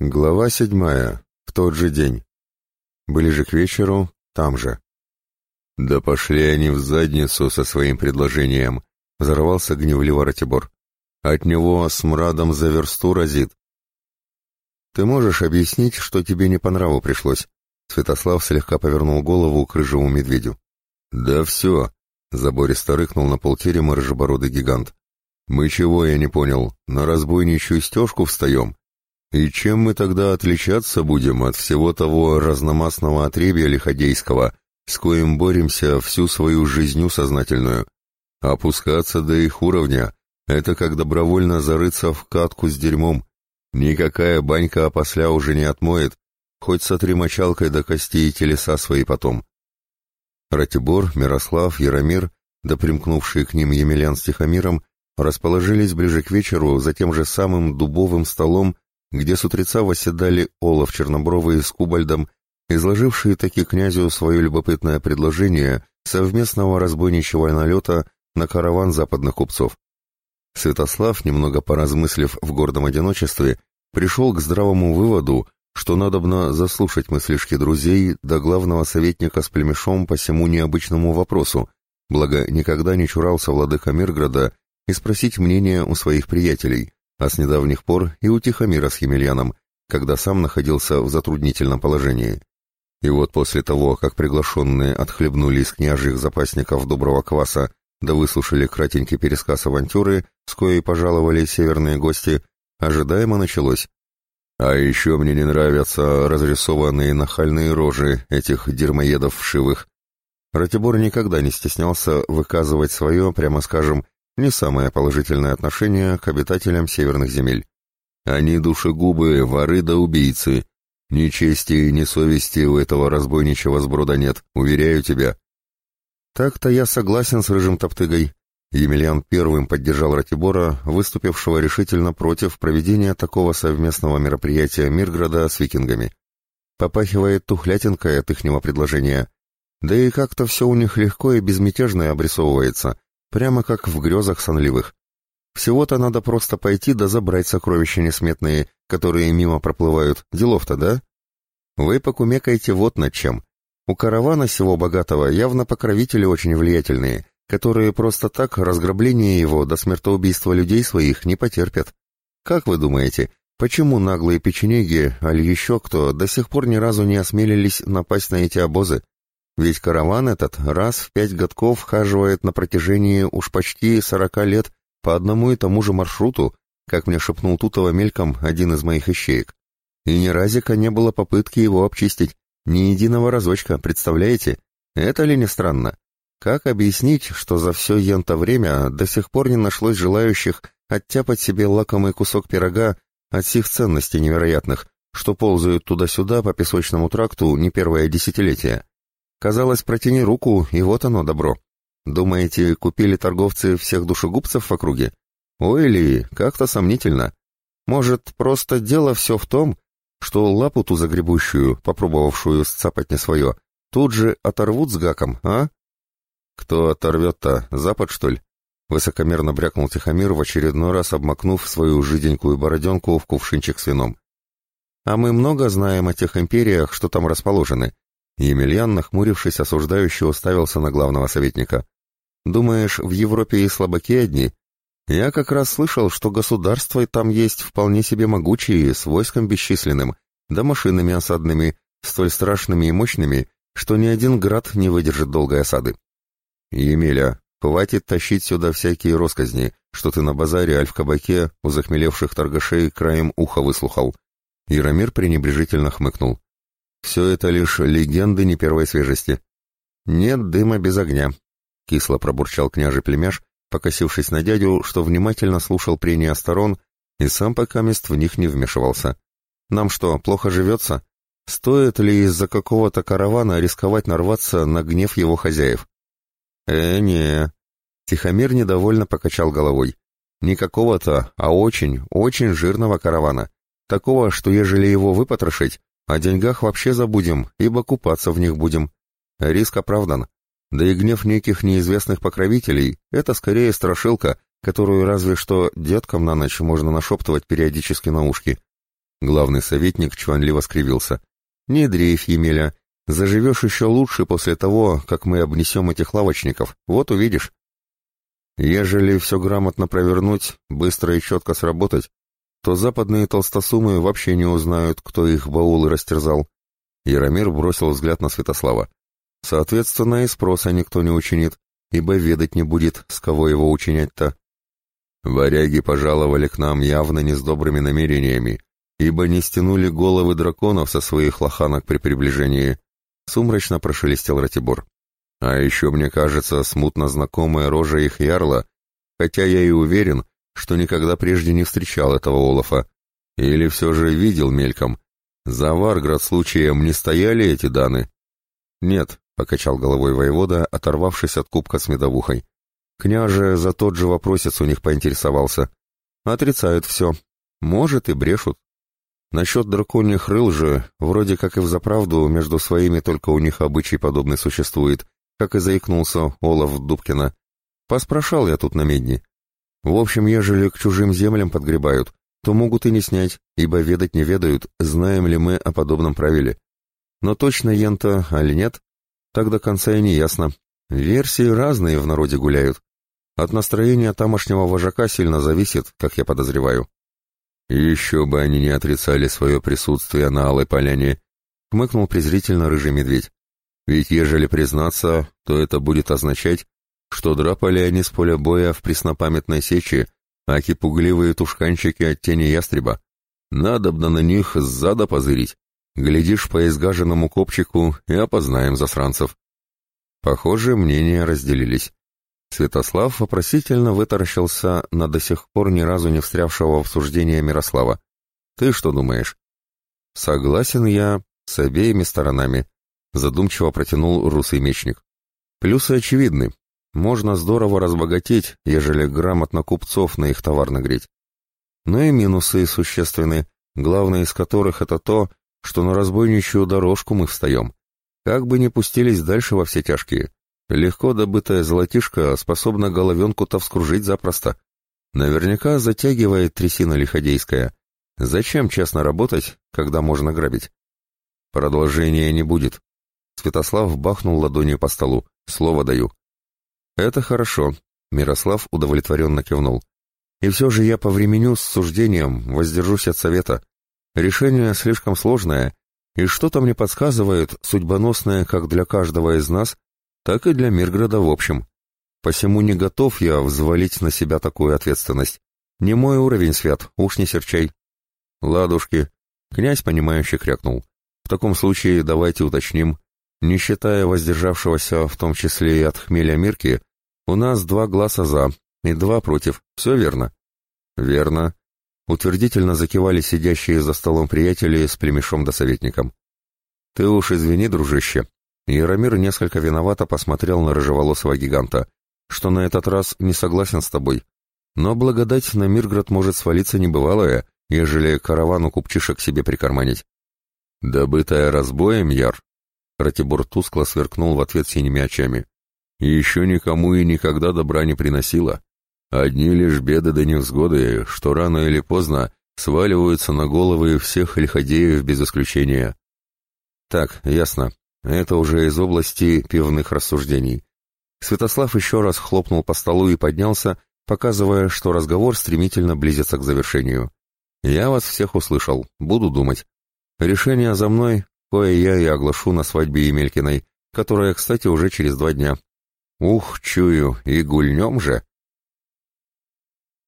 Глава седьмая. В тот же день. Ближе к вечеру, там же. «Да пошли они в задницу со своим предложением», — взорвался гневливо Ратибор. «От него смрадом за версту разит». «Ты можешь объяснить, что тебе не по нраву пришлось?» Святослав слегка повернул голову к рыжему медведю. «Да все», — забористо рыкнул на полтерема рыжебородый гигант. «Мы чего, я не понял, на разбойничью стежку встаем?» И чем мы тогда отличаться будем от всего того разномастного отребья лиходейского, с коим боремся всю свою жизнью сознательную? Опускаться до их уровня — это как добровольно зарыться в катку с дерьмом. Никакая банька опосля уже не отмоет, хоть сотри мочалкой до костей телеса свои потом. Ратибор, Мирослав, Яромир, да примкнувшие к ним Емельян с Тихомиром, расположились ближе к вечеру за тем же самым дубовым столом, где с утреца восседали Олаф Чернобровый с Кубальдом, изложившие таки князю свое любопытное предложение совместного разбойничьего налета на караван западных купцов. Святослав, немного поразмыслив в гордом одиночестве, пришел к здравому выводу, что надобно заслушать мыслишки друзей до главного советника с племешом по всему необычному вопросу, благо никогда не чурался владыка Мирграда и спросить мнение у своих приятелей, а с недавних пор и у Тихомира с Емельяном, когда сам находился в затруднительном положении. И вот после того, как приглашенные отхлебнули из княжьих запасников доброго кваса, да выслушали кратенький пересказ авантюры, с коей пожаловали северные гости, ожидаемо началось. А еще мне не нравятся разрисованные нахальные рожи этих дермоедов вшивых. Ратибор никогда не стеснялся выказывать свое, прямо скажем, не самое положительное отношение к обитателям северных земель. Они душегубы, воры да убийцы. Ни чести, ни совести у этого разбойничего сброда нет, уверяю тебя. Так-то я согласен с рыжим топтыгой. Емельян первым поддержал Ратибора, выступившего решительно против проведения такого совместного мероприятия Мирграда с викингами. Попахивает тухлятинкой от ихнего предложения. Да и как-то все у них легко и безмятежно обрисовывается, Прямо как в грезах сонливых. Всего-то надо просто пойти да забрать сокровища несметные, которые мимо проплывают. Делов-то, да? Вы покумекаете вот над чем. У каравана всего богатого явно покровители очень влиятельные, которые просто так разграбление его до смертоубийства людей своих не потерпят. Как вы думаете, почему наглые печенеги, али еще кто, до сих пор ни разу не осмелились напасть на эти обозы? Ведь караван этот раз в пять годков хаживает на протяжении уж почти сорока лет по одному и тому же маршруту, как мне шепнул Тутова мельком один из моих ищеек. И ни разика не было попытки его обчистить, ни единого разочка, представляете? Это ли не странно? Как объяснить, что за все янто время до сих пор не нашлось желающих оттяпать себе лакомый кусок пирога от сих ценностей невероятных, что ползают туда-сюда по песочному тракту не первое десятилетие? Казалось, протяни руку, и вот оно добро. Думаете, купили торговцы всех душегубцев в округе? Ой ли, как-то сомнительно. Может, просто дело все в том, что лапу ту загребущую, попробовавшую сцапать не свое, тут же оторвут с гаком, а? Кто оторвет-то, Запад, что ли? Высокомерно брякнул Тихомир, в очередной раз обмакнув свою жиденькую бороденку в кувшинчик с вином. А мы много знаем о тех империях, что там расположены. Емельян, нахмурившись, осуждающе уставился на главного советника. «Думаешь, в Европе и слабаки одни? Я как раз слышал, что государства там есть вполне себе могучие, с войском бесчисленным, да машинами осадными, столь страшными и мощными, что ни один град не выдержит долгой осады. Емеля, хватит тащить сюда всякие росказни, что ты на базаре аль в кабаке у захмелевших торгашей краем уха выслухал». Яромир пренебрежительно хмыкнул. Все это лишь легенды не первой свежести. Нет дыма без огня, — кисло пробурчал княжий племяш, покосившись на дядю, что внимательно слушал прения сторон и сам пока мест в них не вмешивался. Нам что, плохо живется? Стоит ли из-за какого-то каравана рисковать нарваться на гнев его хозяев? Э, не. Тихомир недовольно покачал головой. Никакого-то, а очень, очень жирного каравана. Такого, что ежели его выпотрошить, о деньгах вообще забудем, ибо купаться в них будем. Риск оправдан. Да и гнев неких неизвестных покровителей — это скорее страшилка, которую разве что деткам на ночь можно нашептывать периодически на ушки. Главный советник чванливо скривился. «Не дрейф, Емеля. Заживешь еще лучше после того, как мы обнесем этих лавочников. Вот увидишь». Ежели все грамотно провернуть, быстро и четко сработать, то западные толстосумы вообще не узнают, кто их баулы растерзал. Яромир бросил взгляд на Святослава. Соответственно, и спроса никто не учинит, ибо ведать не будет, с кого его учинять-то. Варяги пожаловали к нам явно не с добрыми намерениями, ибо не стянули головы драконов со своих лоханок при приближении. Сумрачно прошелестел Ратибор. А еще, мне кажется, смутно знакомая рожа их ярла, хотя я и уверен, что никогда прежде не встречал этого Олафа. Или все же видел мельком. За Варград случаем не стояли эти даны? Нет, — покачал головой воевода, оторвавшись от кубка с медовухой. Княже за тот же вопросец у них поинтересовался. Отрицают все. Может, и брешут. Насчет драконьих рыл же, вроде как и в заправду, между своими только у них обычай подобный существует, как и заикнулся Олаф Дубкина. Поспрашал я тут на медне. В общем, ежели к чужим землям подгребают, то могут и не снять, ибо ведать не ведают, знаем ли мы о подобном правиле. Но точно ента, али нет, так до конца и не ясно. Версии разные в народе гуляют. От настроения тамошнего вожака сильно зависит, как я подозреваю. еще бы они не отрицали свое присутствие на Алой Поляне, хмыкнул презрительно рыжий медведь. Ведь ежели признаться, то это будет означать, что драпали они с поля боя в преснопамятной сечи, аки пугливые тушканчики от тени ястреба. Надобно на них сзада позырить. Глядишь по изгаженному копчику и опознаем засранцев. Похоже, мнения разделились. Святослав вопросительно вытаращился на до сих пор ни разу не встрявшего в суждение Мирослава. «Ты что думаешь?» «Согласен я с обеими сторонами», — задумчиво протянул русый мечник. «Плюсы очевидны. Можно здорово разбогатеть, ежели грамотно купцов на их товар нагреть. Но и минусы существенны, главное из которых это то, что на разбойничью дорожку мы встаем. Как бы ни пустились дальше во все тяжкие. Легко добытая золотишко способна головенку-то вскружить запросто. Наверняка затягивает трясина лиходейская. Зачем честно работать, когда можно грабить? Продолжения не будет. Святослав бахнул ладонью по столу. Слово даю. Это хорошо. Мирослав удовлетворенно кивнул. И все же я повременю с суждением, воздержусь от совета. Решение слишком сложное, и что-то мне подсказывает, судьбоносное как для каждого из нас, так и для Мирграда в общем. Посему не готов я взвалить на себя такую ответственность. Не мой уровень, Свят, уж не серчай. Ладушки. Князь, понимающе крякнул. В таком случае давайте уточним. Не считая воздержавшегося, в том числе и от хмеля Мирки, у нас два глаза за и два против. Все верно? Верно. Утвердительно закивали сидящие за столом приятели с племешом да советником. «Ты уж извини, дружище». Яромир несколько виновато посмотрел на рыжеволосого гиганта, что на этот раз не согласен с тобой. Но благодать на Мирград может свалиться небывалая, ежели каравану купчишек себе прикарманить. «Добытая разбоем, Яр?» Ратибор тускло сверкнул в ответ синими очами. «Еще никому и никогда добра не приносила. Одни лишь беды да невзгоды, что рано или поздно сваливаются на головы всех лиходеев без исключения. Так, ясно. Это уже из области пивных рассуждений. Святослав еще раз хлопнул по столу и поднялся, показывая, что разговор стремительно близится к завершению. «Я вас всех услышал, буду думать. Решение за мной, кое я и оглашу на свадьбе Емелькиной, которая, кстати, уже через два дня. Ух, чую, и гульнем же!»